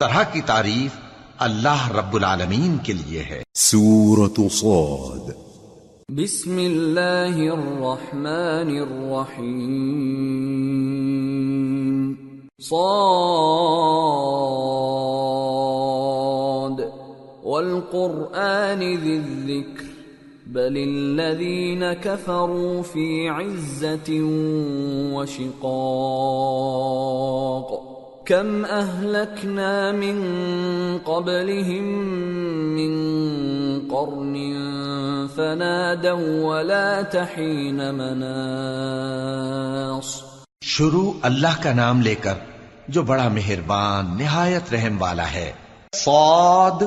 طرح کی تعریف اللہ رب العالمین کے لیے ہے۔ سورة صاد۔ بسم اللہ الرحمن الرحیم۔ صاد۔ والقرآن ذی الذکر۔ بل الذین کفروا فی عزت وشقاق کم اہلکنا من قبلهم من قرن فنادوا ولا تحین مناص شروع اللہ کا نام لے کر جو بڑا مہربان، نہایت رحم والا ہے۔ صاد،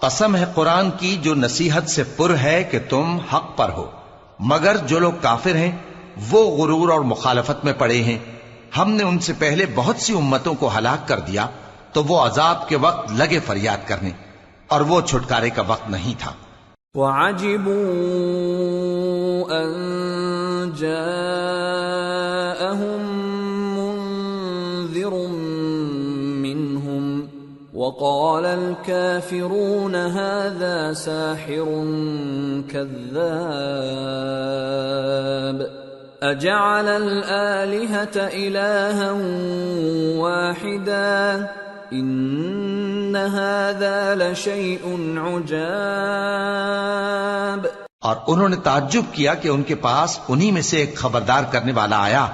قسم ہے قرآن کی جو نصیحت سے پر ہے کہ تم حق پر ہو۔ مگر جو لوگ کافر ہیں، وہ غرور اور مخالفت میں پڑے ہیں۔ ہم نے ان سے پہلے بہت سی امتوں کو ہلاک کر دیا تو وہ عذاب کے وقت لگے فریاد کرنے اور وہ چھٹکارے کا وقت نہیں تھا۔ وعجبوا ان جاءهم منذر منهم وقال الكافرون هذا ساحر كذاب اجعل الالهه الها واحدا؟ ان هذا لشيء عجاب. اور انہوں نے تعجب کیا کہ ان کے پاس انہی میں سے ایک خبردار کرنے والا آیا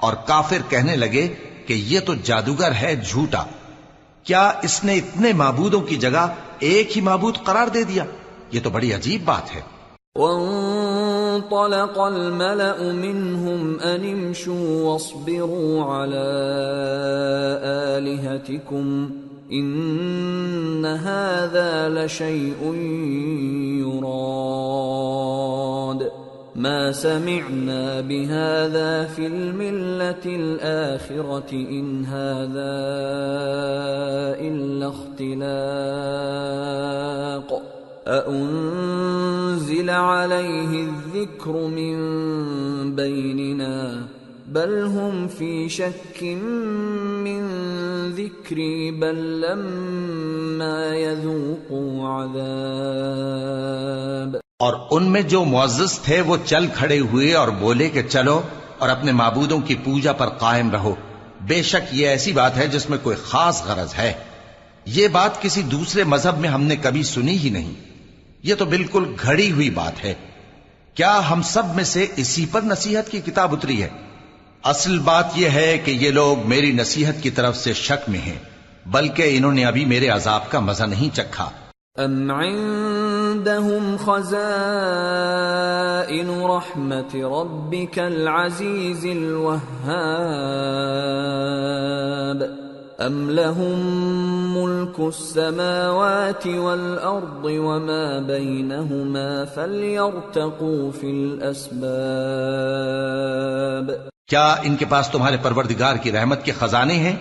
اور کافر کہنے لگے کہ یہ تو جادوگر ہے جھوٹا۔ کیا اس نے اتنے معبودوں کی جگہ ایک ہی معبود قرار دے دیا؟ یہ تو بڑی عجیب بات ہے۔ وانطلق الملأ منهم أن امشوا واصبروا على آلهتكم إن هذا لشيء يراد. ما سمعنا بهذا في الملة الآخرة إن هذا إلا اختلاق. أأنزل عليه الذكر من بيننا بل هم في شك من ذكري بل لما يذوقوا عذاب اور ان میں جو معزز تھے وہ چل کھڑے ہوئے اور بولے کہ چلو اور اپنے معبودوں کی پوجا پر قائم رہو۔ بے شک یہ ایسی بات ہے جس میں کوئی خاص غرض ہے۔ یہ بات کسی دوسرے مذہب میں ہم نے کبھی سنی ہی نہیں۔ یہ تو بالکل گھڑی ہوئی بات ہے۔ کیا ہم سب میں سے اسی پر نصیحت کی کتاب اتری ہے؟ اصل بات یہ ہے کہ یہ لوگ میری نصیحت کی طرف سے شک میں ہیں، بلکہ انہوں نے ابھی میرے عذاب کا مزہ نہیں چکھا۔ ام عندهم خزائن رحمت ربك العزيز الوهاب ام لهم ملك السماوات والارض وما بينهما فليرتقوا في الاسباب کیا ان کے پاس تمہارے پروردگار کی رحمت کے خزانے ہیں؟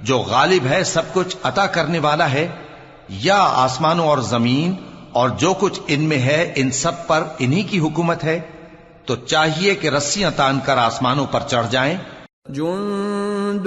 جو غالب ہے سب کچھ عطا کرنے والا ہے یا آسمانوں اور زمین اور جو کچھ ان میں ہے ان سب پر انہی کی حکومت ہے؟ تو چاہیے کہ رسیاں تان کر آسمانوں پر چڑھ جائیں۔ جند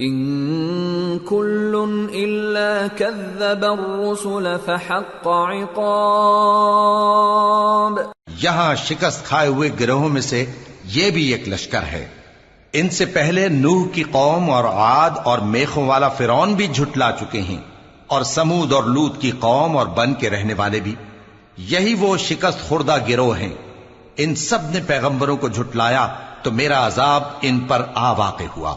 إن كل إلا كذب الرسل فحق عقاب. یہاں شکست کھائے ہوئے گروہوں میں سے یہ بھی ایک لشکر ہے۔ ان سے پہلے نوح کی قوم اور عاد اور میخوں والا فرون بھی جھٹلا چکے ہیں اور سمود اور لوت کی قوم اور بن کے رہنے والے بھی۔ یہی وہ شکست خوردہ گروہ ہیں۔ ان سب نے پیغمبروں کو جھٹلایا تو میرا عذاب ان پر آ واقع ہوا۔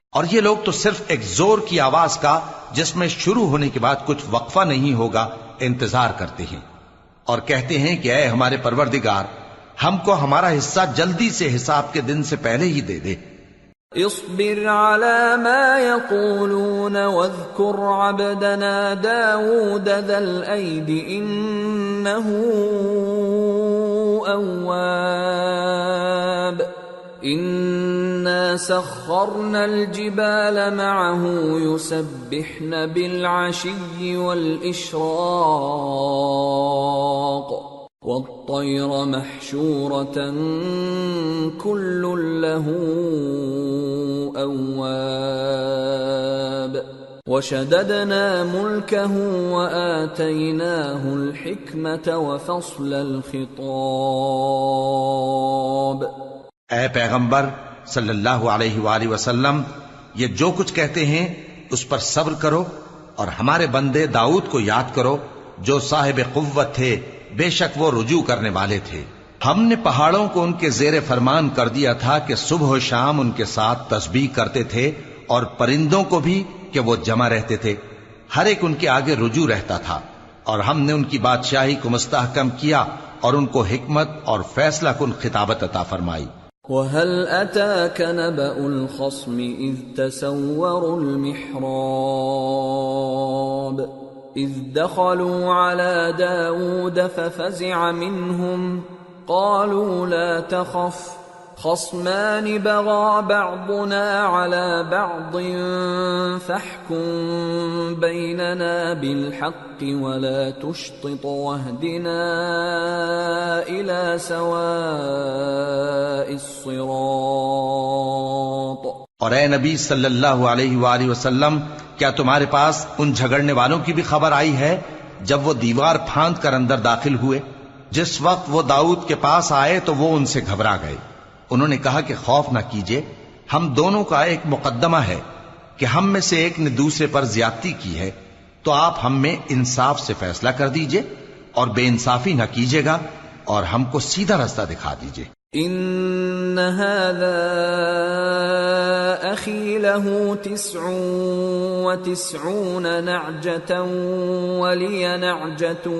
اور یہ لوگ تو صرف ایک زور کی آواز کا جس میں شروع ہونے کے بعد کچھ وقفہ نہیں ہوگا انتظار کرتے ہیں اور کہتے ہیں کہ اے ہمارے پروردگار، ہم کو ہمارا حصہ جلدی سے حساب کے دن سے پہلے ہی دے دے۔ اصبر على ما يقولون واذكر عبدنا داود ذا الأيد إنه أواب۔ إنا سخرنا الجبال معه يسبحن بالعشي والإشراق والطير محشورة كل له أواب وشددنا ملكه وآتيناه الحكمة وفصل الخطاب اے پیغمبر صلی اللہ علیہ وآلہ وسلم، یہ جو کچھ کہتے ہیں، اس پر صبر کرو اور ہمارے بندے داؤد کو یاد کرو، جو صاحب قوت تھے، بے شک وہ رجوع کرنے والے تھے۔ ہم نے پہاڑوں کو ان کے زیر فرمان کر دیا تھا کہ صبح و شام ان کے ساتھ تسبیح کرتے تھے اور پرندوں کو بھی کہ وہ جمع رہتے تھے۔ ہر ایک ان کے آگے رجوع رہتا تھا اور ہم نے ان کی بادشاہی کو مستحکم کیا اور ان کو حکمت اور فیصلہ کن خطابت عطا فرمائی۔ وَهَلْ أَتَاكَ نَبَأُ الْخَصْمِ إِذْ تَسَوَّرُوا المحراب إِذْ دَخَلُوا عَلَى دَاوُودَ فَفَزِعَ مِنْهُمْ قَالُوا لَا تَخَفْ خصمان بغى بعضنا على بعض فاحكم بيننا بالحق ولا تشطط واهدنا إلى سواء الصراط. اور اے نبی صلی اللہ علیہ وآلہ وسلم، کیا تمہارے پاس ان جھگڑنے والوں کی بھی خبر آئی ہے جب وہ دیوار پھاند کر اندر داخل ہوئے؟ جس وقت وہ داؤد کے پاس آئے تو وہ ان سے گھبرا گئے۔ انہوں نے کہا کہ خوف نہ کیجیے ہم دونوں کا ایک مقدمہ ہے کہ ہم میں سے ایک نے دوسرے پر زیادتی کی ہے، تو آپ ہم میں انصاف سے فیصلہ کر دیجیے اور بے انصافی نہ کیجیے گا اور ہم کو سیدھا رستہ دکھا دیجیے۔ ان هذا اخي له تسع وتسعون نعجة ولي نعجة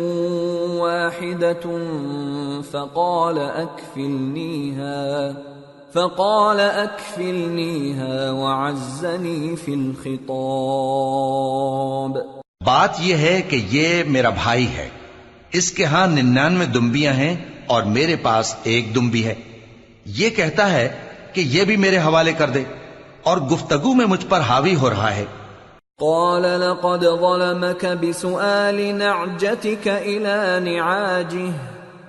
واحدة فقال اكفلنيها فقال اكفلنيها وعزني في الخطاب۔ بات یہ ہے کہ یہ میرا بھائی ہے۔ اس کے ہاں ننانوے دمبیاں ہیں۔ اور میرے پاس ایک دم بھی ہے۔ یہ کہتا ہے کہ یہ بھی میرے حوالے کر دے اور گفتگو میں مجھ پر حاوی ہو رہا ہے۔ قال لقد ظلمك بسؤال نعجتك الى نعاجه۔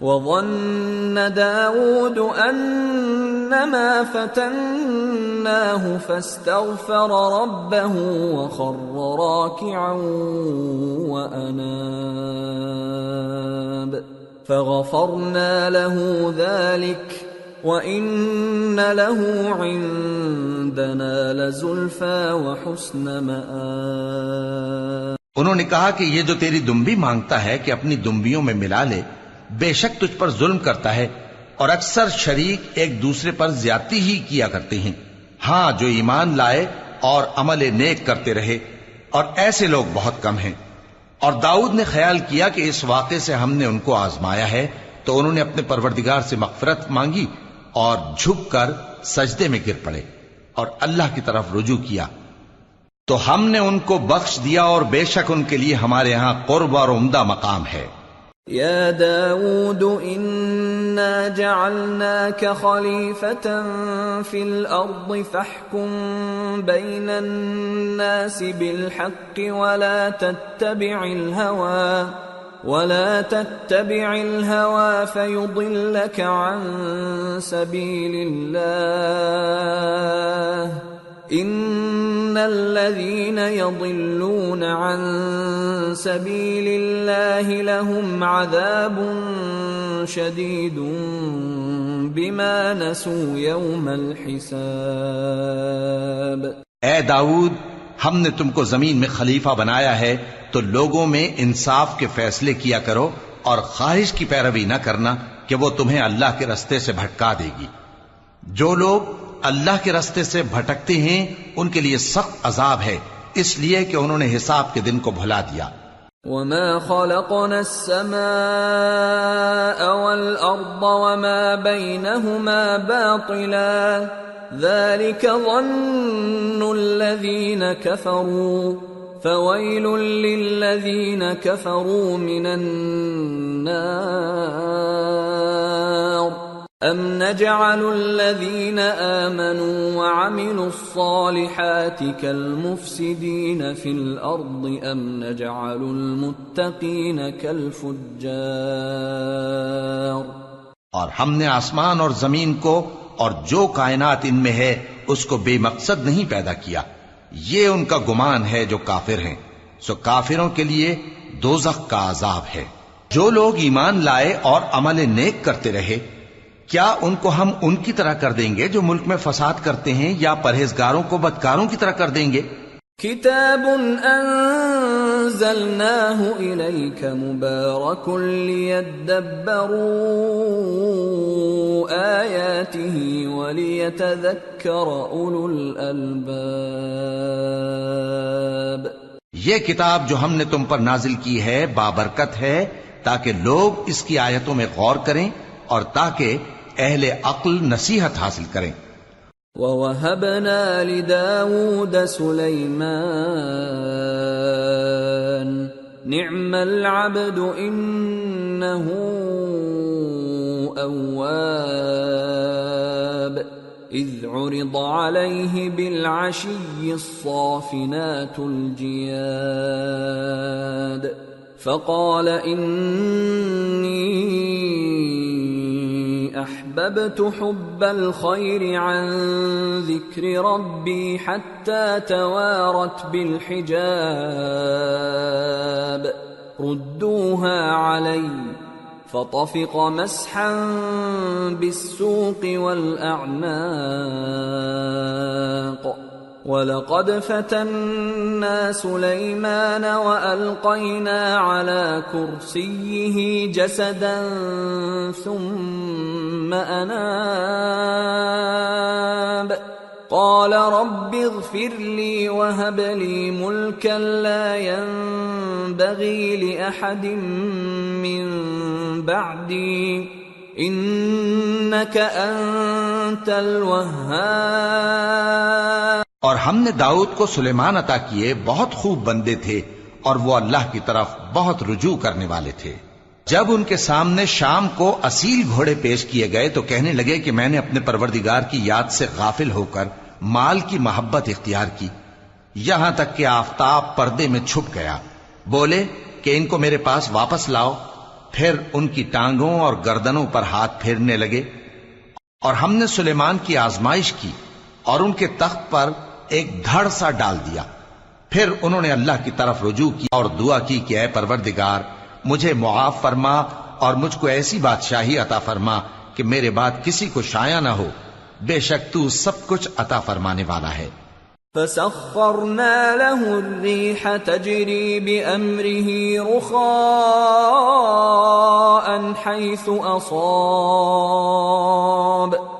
وظن داود أنما فتناه فاستغفر ربه وخر راكعا وأناب فغفرنا له ذلك وإن له عندنا لزلفى وحسن مآب انہوں نے کہا کہ یہ جو تیری دمبی مانگتا ہے کہ اپنی دمبیوں میں ملا لے بے شک تجھ پر ظلم کرتا ہے اور اکثر شریک ایک دوسرے پر زیادتی ہی کیا کرتے ہیں۔ ہاں جو ایمان لائے اور عمل نیک کرتے رہے، اور ایسے لوگ بہت کم ہیں۔ اور داؤد نے خیال کیا کہ اس واقعے سے ہم نے ان کو آزمایا ہے، تو انہوں نے اپنے پروردگار سے مغفرت مانگی اور جھک کر سجدے میں گر پڑے اور اللہ کی طرف رجوع کیا۔ تو ہم نے ان کو بخش دیا اور بے شک ان کے لیے ہمارے ہاں قرب اور عمدہ مقام ہے۔ يا داود، إنا جعلناك خليفة في الأرض، فاحكم بين الناس بالحق ولا تتبع الهوى، ولا تتبع الهوى فيضلك عن سبيل الله. ان الذين يضلون عن سبيل الله لهم عذاب شديد بما نسوا يوم الحساب اے داؤد، ہم نے تم کو زمین میں خلیفہ بنایا ہے، تو لوگوں میں انصاف کے فیصلے کیا کرو اور خواہش کی پیروی نہ کرنا کہ وہ تمہیں اللہ کے رستے سے بھٹکا دے گی۔ جو لوگ اللہ کے رستے سے بھٹکتے ہیں، ان کے لیے سخت عذاب ہے۔ اس لیے کہ انہوں نے حساب کے دن کو بھلا دیا۔ وما خلقنا السماء والأرض وما بينهما باطلا۔ ذلك ظن الذين كفروا۔ فويل للذين كفروا من النار۔ ام نجعل الذين آمنوا وعملوا الصالحات كالمفسدين في الأرض ام نجعل المتقين كالفجار اور ہم نے آسمان اور زمین کو اور جو کائنات ان میں ہے، اس کو بے مقصد نہیں پیدا کیا۔ یہ ان کا گمان ہے جو کافر ہیں۔ سو کافروں کے لیے دوزخ کا عذاب ہے۔ جو لوگ ایمان لائے اور عمل نیک کرتے رہے کیا ان کو ہم ان کی طرح کر دیں گے جو ملک میں فساد کرتے ہیں یا پرہیزگاروں کو بدکاروں کی طرح کر دیں گے؟ كتاب أنزلناه إليك مبارك ليدبروا آياته وليتذكر أولو الألباب یہ کتاب جو ہم نے تم پر نازل کی ہے بابرکت ہے تاکہ لوگ اس کی آیتوں میں غور کریں اور تاکہ اہل عقل نصیحت حاصل کریں۔ ووهبنا لداود سليمان، نعم العبد إنه أواب، إذ عرض عليه بالعشي الصافنات الجياد، فقال إني احببت حب الخير عن ذكر ربي حتى توارت بالحجاب. ردوها علي، فطفق مسحا بالسوق والاعناق ولقد فتنا سليمان والقينا على كرسيه جسدا ثم اناب قال رب اغفر لي وهب لي ملكا لا ينبغي لاحد من بعدي انك انت الوهاب ہم نے داؤد کو سلیمان عطا کیے بہت خوب بندے تھے اور وہ اللہ کی طرف بہت رجوع کرنے والے تھے۔ جب ان کے سامنے شام کو اصیل گھوڑے پیش کیے گئے تو کہنے لگے کہ میں نے اپنے پروردگار کی یاد سے غافل ہو کر مال کی محبت اختیار کی۔ یہاں تک کہ آفتاب پردے میں چھپ گیا۔ بولے کہ ان کو میرے پاس واپس لاؤ۔ پھر ان کی ٹانگوں اور گردنوں پر ہاتھ پھیرنے لگے اور ہم نے سلیمان کی آزمائش کی اور ان کے تخت پر ایک دھڑ سا ڈال دیا۔ پھر انہوں نے اللہ کی طرف رجوع کی اور دعا کی کہ اے پروردگار، مجھے معاف فرما اور مجھ کو ایسی بادشاہی عطا فرما کہ میرے بعد کسی کو شایا نہ ہو۔ بے شک تو سب کچھ عطا فرمانے والا ہے۔ فسخرنا له الريح تجري بأمره رخاء حيث أصاب۔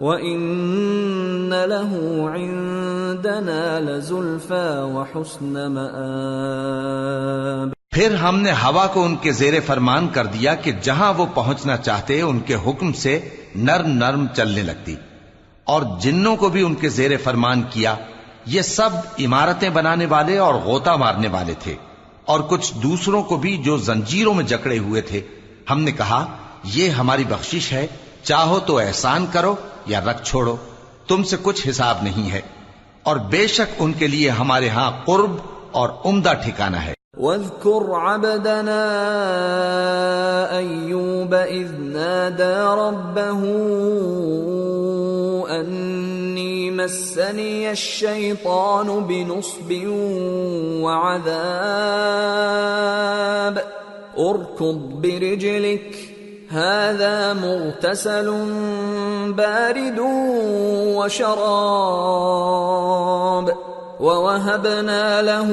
وإن له عندنا لزلفى وحسن مآب۔ پھر ہم نے ہوا کو ان کے زیر فرمان کر دیا کہ جہاں وہ پہنچنا چاہتے ان کے حکم سے نرم نرم چلنے لگتی۔ اور جنوں کو بھی ان کے زیر فرمان کیا، یہ سب عمارتیں بنانے والے اور غوطہ مارنے والے تھے۔ اور کچھ دوسروں کو بھی جو زنجیروں میں جکڑے ہوئے تھے۔ ہم نے کہا، یہ ہماری بخشش ہے، چاہو تو احسان کرو یا رکھ چھوڑو، تم سے کچھ حساب نہیں ہے۔ اور بے شک ان کے لیے ہمارے ہاں قرب اور عمدہ ٹھکانہ ہے۔ واذكر عبدنا ايوب اذ نادى ربه اني مسني الشيطان بنصب وعذاب اركض برجلك هذا مغتسل بارد وشراب ووهبنا له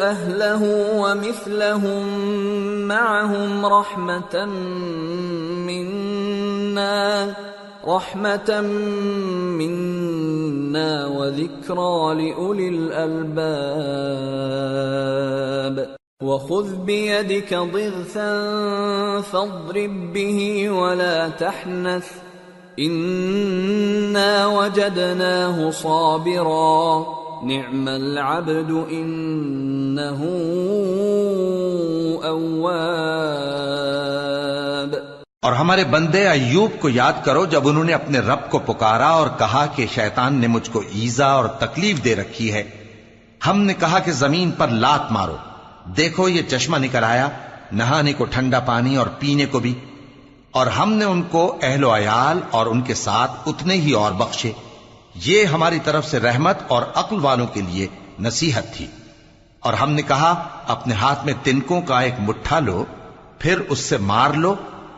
اهله ومثلهم معهم رحمه منا رحمه منا وذكرى لاولي الالباب وخذ بيدك ضغثا فاضرب به ولا تحنث. انا وجدناه صابرا. نعم العبد انه اواب اور ہمارے بندے ایوب کو یاد کرو جب انہوں نے اپنے رب کو پکارا اور کہا کہ شیطان نے مجھ کو ایزا اور تکلیف دے رکھی ہے۔ ہم نے کہا کہ زمین پر لات مارو۔ دیکھو یہ چشمہ نکل آیا، نہانے کو ٹھنڈا پانی اور پینے کو بھی۔ اور ہم نے ان کو اہل و عیال اور ان کے ساتھ اتنے ہی اور بخشے۔ یہ ہماری طرف سے رحمت اور عقل والوں کے لیے نصیحت تھی۔ اور ہم نے کہا، اپنے ہاتھ میں تنکوں کا ایک مٹھا لو، پھر اس سے مار لو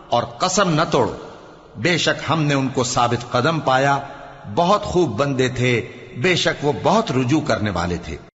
اور قسم نہ توڑو۔ بے شک ہم نے ان کو ثابت قدم پایا، بہت خوب بندے تھے، بے شک وہ بہت رجوع کرنے والے تھے۔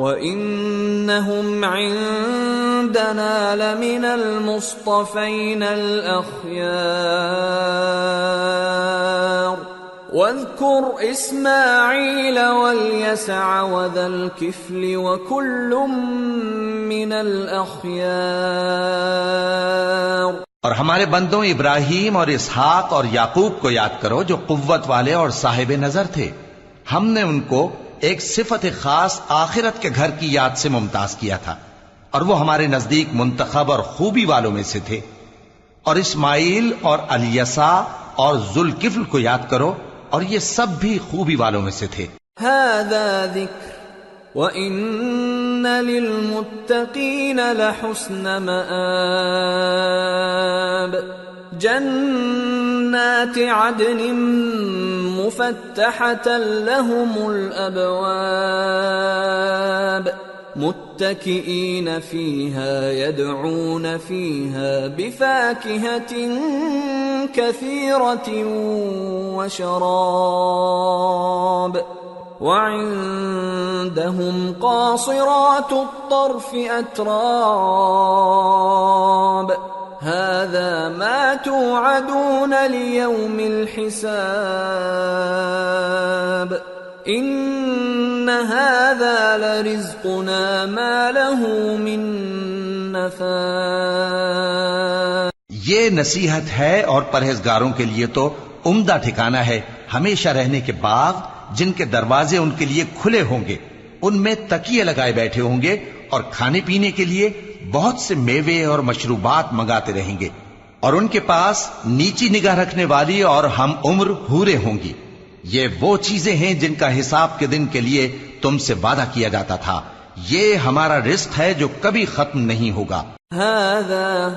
وانهم عندنا لمن المصطفين الاخيار واذكر اسماعيل واليسع وذا الكفل وكل من الاخيار اور ہمارے بندوں ابراہیم اور اسحاق اور یعقوب کو یاد کرو جو قوت والے اور صاحب نظر تھے۔ ہم نے ان کو ایک صفت خاص آخرت کے گھر کی یاد سے ممتاز کیا تھا اور وہ ہمارے نزدیک منتخب اور خوبی والوں میں سے تھے۔ اور اسماعیل اور الیسا اور ذوالکفل کو یاد کرو اور یہ سب بھی خوبی والوں میں سے تھے۔ هذا ذكر وان للمتقين جنات عدن مفتحة لهم الابواب متكئين فيها، يدعون فيها بفاكهة كثيرة وشراب. وعندهم قاصرات الطرف أتراب. هذا ما توعدون ليوم الحساب. إن هذا لرزقنا ما له من نفاد یہ نصیحت ہے اور پرہیزگاروں کے لیے تو عمدہ ٹھکانہ ہے. ہمیشہ رہنے کے باغ جن کے دروازے ان کے لیے کھلے ہوں گے، ان میں تکیے لگائے بیٹھے ہوں گے اور کھانے پینے کے لیے بہت سے میوے اور مشروبات منگاتے رہیں گے اور ان کے پاس نیچی نگاہ رکھنے والی اور ہم عمر ہورے ہوں گی۔ یہ وہ چیزیں ہیں جن کا حساب کے دن کے لیے تم سے وعدہ کیا جاتا تھا۔ یہ ہمارا رزق ہے جو کبھی ختم نہیں ہوگا۔ هذا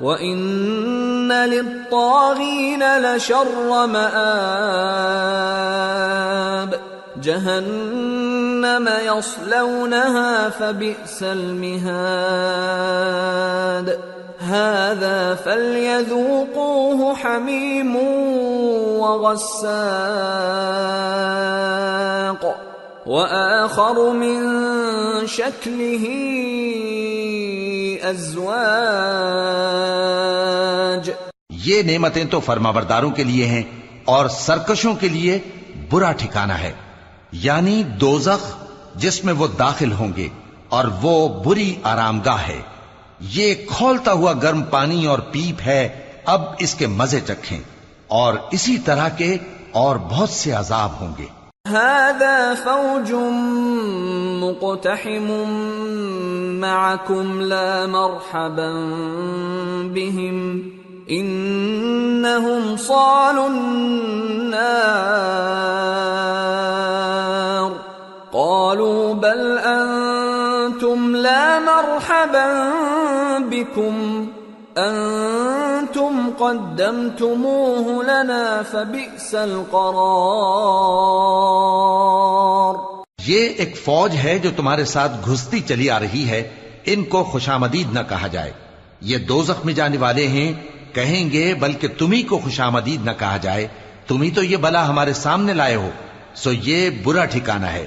وإن للطاغين لشر مآب۔ جهنم يصلونها فبئس المهاد هذا فليذوقوه حميم وغساق۔ واخر من شكله ازواج۔ یہ نعمتیں تو فرماورداروں کے لیے ہیں اور سرکشوں کے لیے برا ٹھکانہ ہے۔ یعنی دوزخ جس میں وہ داخل ہوں گے اور وہ بری آرام گاہ ہے۔ یہ کھولتا ہوا گرم پانی اور پیپ ہے، اب اس کے مزے چکھیں۔ اور اسی طرح کے اور بہت سے عذاب ہوں گے۔ هذا فوج مقتحم معكم لا مرحبا بهم انهم صالوا النار. بل انتم لا مرحبا بكم. انتم قدمتموه لنا فبئس القرار. یہ ایک فوج ہے جو تمہارے ساتھ گھستی چلی آ رہی ہے. ان کو خوشامدید نہ کہا جائے. یہ دو میں جانے والے ہیں. کہیں گے بلکہ تمہیں کو خوشامدید نہ کہا جائے. تمہیں تو یہ بلا ہمارے سامنے لائے ہو. سو یہ برا ٹھکانہ ہے.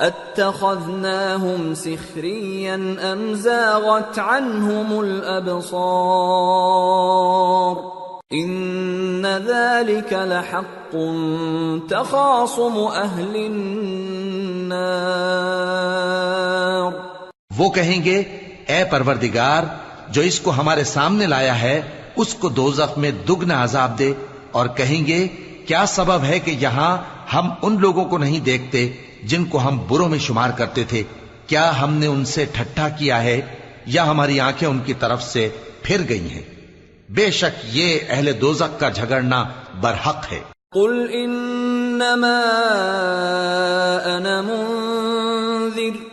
اتخذناهم سخريا ام زاغت عنهم الابصار ان ذلك لحق تخاصم اهل النار وہ کہیں گے، اے پروردگار، جو اس کو ہمارے سامنے لایا ہے، اس کو دوزخ میں دگنا عذاب دے۔ اور کہیں گے، کیا سبب ہے کہ یہاں ہم ان لوگوں کو نہیں دیکھتے؟ جن کو ہم بروں میں شمار کرتے تھے، کیا ہم نے ان سے ٹھٹھا کیا ہے یا ہماری آنکھیں ان کی طرف سے پھر گئی ہیں؟ بے شک یہ اہل دوزک کا جھگڑنا برحق ہے۔ قل انما انا منذر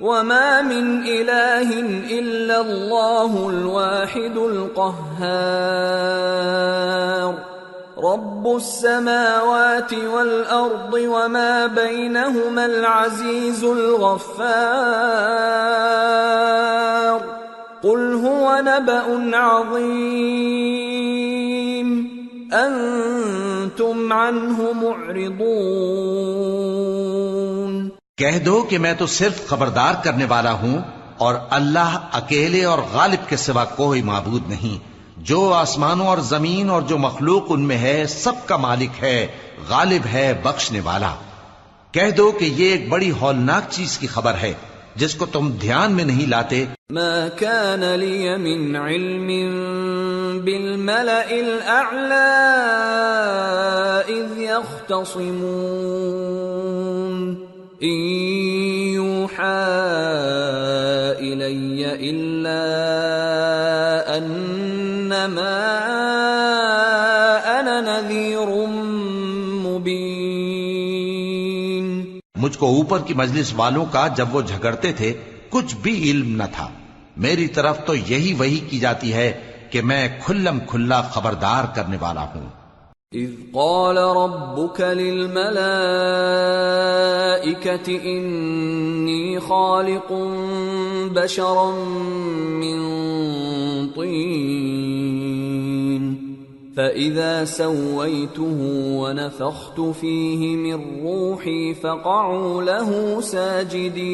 وما من الہ الا اللہ الواحد القہار رب السماوات والارض وما بينهما العزيز الغفار قل هو نبأ عظيم انتم عنه معرضون کہہ دو کہ میں تو صرف خبردار کرنے والا ہوں اور اللہ اکیلے اور غالب کے سوا کوئی معبود نہیں۔ جو آسمانوں اور زمین اور جو مخلوق ان میں ہے، سب کا مالک ہے، غالب ہے، بخشنے والا۔ کہہ دو کہ یہ ایک بڑی ہولناک چیز کی خبر ہے، جس کو تم دھیان میں نہیں لاتے۔ ما كان لي من علم بالملأ الأعلى إذ يختصمون إن يوحى إلي إلا أن مجھ کو اوپر کی مجلس والوں کا جب وہ جھگڑتے تھے، کچھ بھی علم نہ تھا۔ میری طرف تو یہی وہی کی جاتی ہے کہ میں کھلم کھلا خبردار کرنے والا ہوں۔ اذ قال ربك انی خالق بشرا من فَإِذَا سَوَّيْتُهُ وَنَفَخْتُ فِيهِ مِنْ رُوحِي فَقَعُوا لَهُ سَاجِدِينَ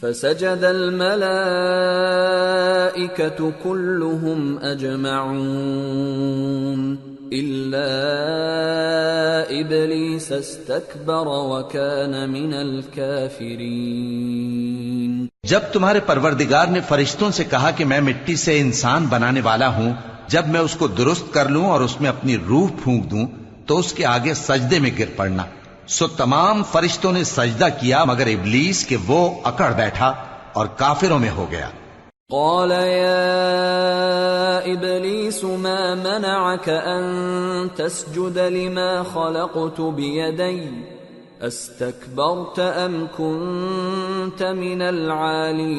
فَسَجَدَ الْمَلَائِكَةُ كُلُّهُمْ أَجْمَعُونَ إِلَّا إِبْلِيسَ اسْتَكْبَرَ وَكَانَ مِنَ الْكَافِرِينَ. جب تمہارے پروردگار نے فرشتوں سے کہا کہ میں مٹی سے انسان بنانے والا ہوں، جب میں اس کو درست کر لوں اور اس میں اپنی روح پھونک دوں، تو اس کے آگے سجدے میں گر پڑنا۔ سو تمام فرشتوں نے سجدہ کیا مگر ابلیس کہ وہ اکڑ بیٹھا اور کافروں میں ہو گیا۔ قال يا ابليس ما منعك ان تسجد لما خلقت بيدي؟ استكبرت ام كنت من العالين؟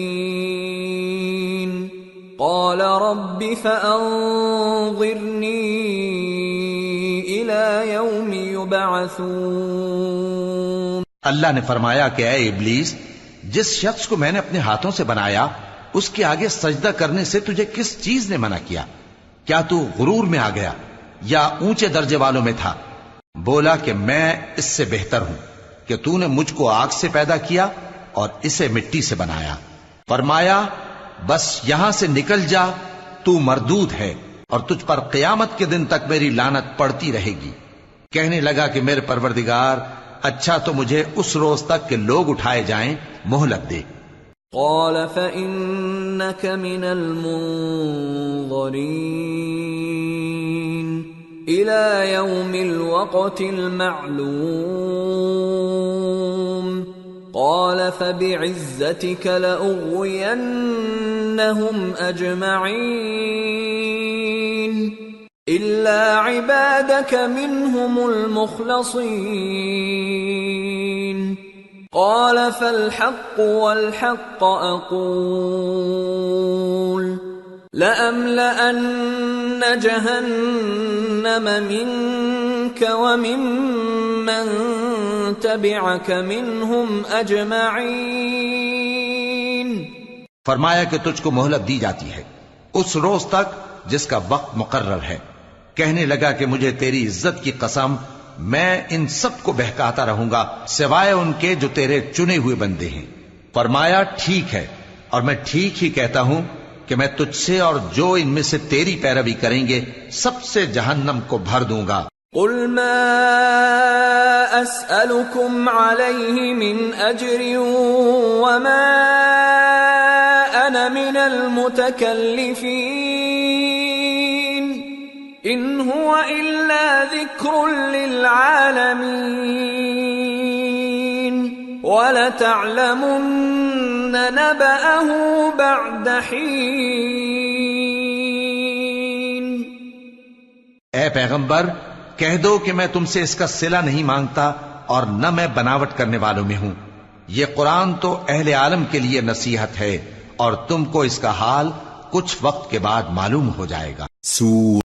قال رب فانظرني الى يوم يبعثون. اللہ نے فرمایا کہ اے ابلیس، جس شخص کو میں نے اپنے ہاتھوں سے بنایا، اس کے آگے سجدہ کرنے سے تجھے کس چیز نے منع کیا؟ کیا تو غرور میں آ گیا یا اونچے درجے والوں میں تھا؟ بولا کہ میں اس سے بہتر ہوں کہ تو نے مجھ کو آگ سے پیدا کیا اور اسے مٹی سے بنایا۔ فرمایا بس یہاں سے نکل جا، تو مردود ہے اور تجھ پر قیامت کے دن تک میری لانت پڑتی رہے گی۔ کہنے لگا کہ میرے پروردگار اچھا تو مجھے اس روز تک کہ لوگ اٹھائے جائیں، مہلت دے۔ قال فإنك من المنظرين إلى يوم الوقت المعلوم قال فبعزتك لأغوينهم أجمعين. إلا عبادك منهم المخلصين. قال فالحق والحق أقول. لأملأن جهنم منك وممن تبعك منهم أجمعين. فرمایا کہ تجھ کو مہلت دی جاتی ہے۔ اس روز تک جس کا وقت مقرر ہے۔ کہنے لگا کہ مجھے تیری عزت کی قسم، میں ان سب کو بہکاتا رہوں گا، سوائے ان کے جو تیرے چنے ہوئے بندے ہیں۔ فرمایا، ٹھیک ہے۔ اور میں ٹھیک ہی کہتا ہوں کہ میں تجھ سے اور جو ان میں سے تیری پیروی کریں گے، سب سے جہنم کو بھر دوں گا۔ قل ما أسألكم عليه من أجر وما من المتكلفين. إن هو إلا ذكر للعالمين. ولتعلمن نبأه بعد حين. اے پیغمبر، کہہ دو کہ میں تم سے اس کا صلہ نہیں مانگتا اور نہ میں بناوٹ کرنے والوں میں ہوں۔ یہ قرآن تو اہل عالم کے لیے نصیحت ہے۔ اور تم کو اس کا حال کچھ وقت کے بعد معلوم ہو جائے گا۔ سور